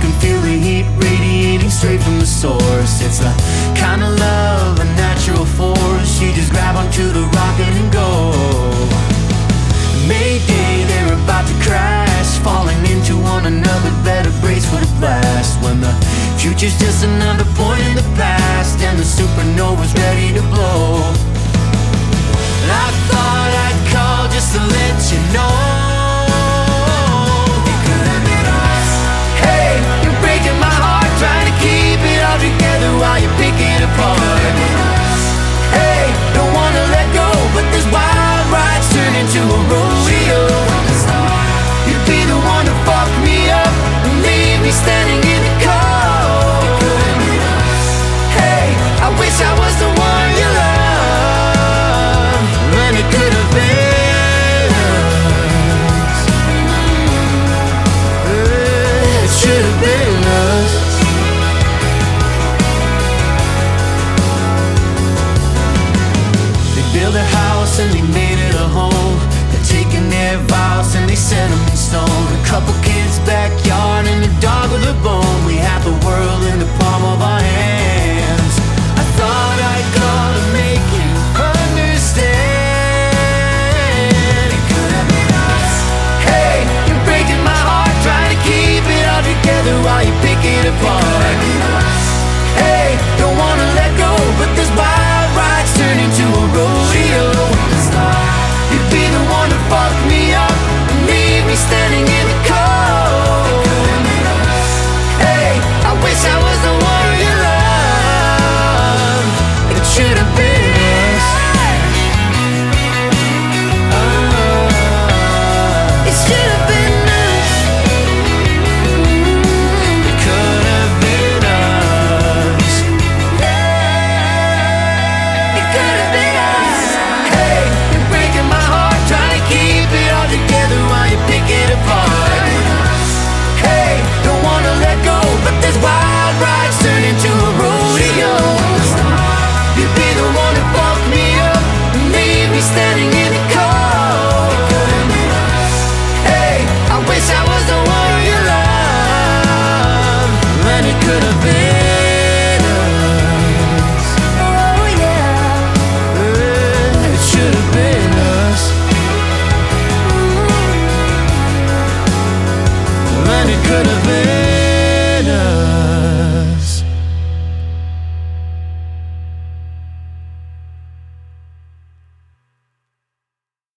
can feel the heat radiating straight from the source. It's the kind of love, a natural force. You just grab onto the rocket and go. Mayday, they're about to crash, falling into one another. Better brace for the blast when the future's just another point in the past, and the supernova's ready. Me standing in the cold. Hey, I wish I was the one you love, and it could have been. It should have been